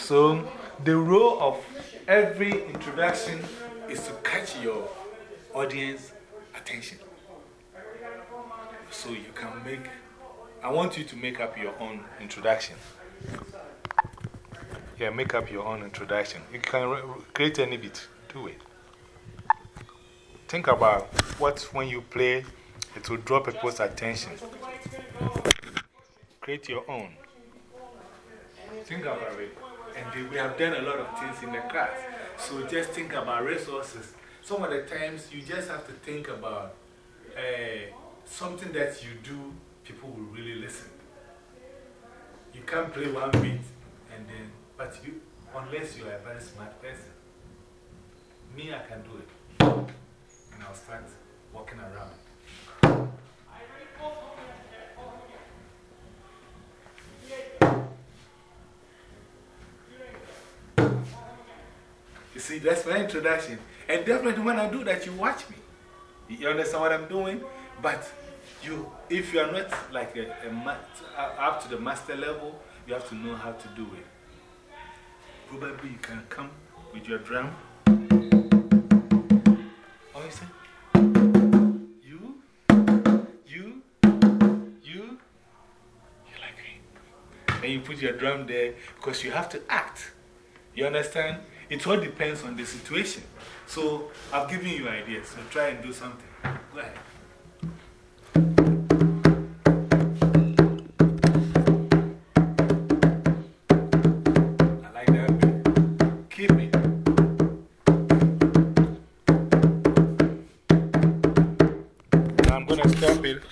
So, the role of every introduction is to catch your audience attention. So, you can make, I want you to make up your own introduction. Yeah, make up your own introduction. You can create any beat, do it. Think about what, when you play, it will draw people's attention. Create your own. Think about it. And we have done a lot of things in the class. So just think about resources. Some of the times you just have to think about uh, something that you do, people will really listen. You can't play one beat and then, but you, unless you are a very smart person. Me, I can do it. And I'll start walking around. You see, that's my introduction. And definitely when I do that, you watch me. You understand what I'm doing? But you, if you are not like a, a uh, up to the master level, you have to know how to do it. Probably you can come with your drum. Oh, you say? You, you, you, you like me. And you put your drum there because you have to act. You understand? It all depends on the situation. So I've given you ideas, so try and do something. Go ahead. I'm going to stop it.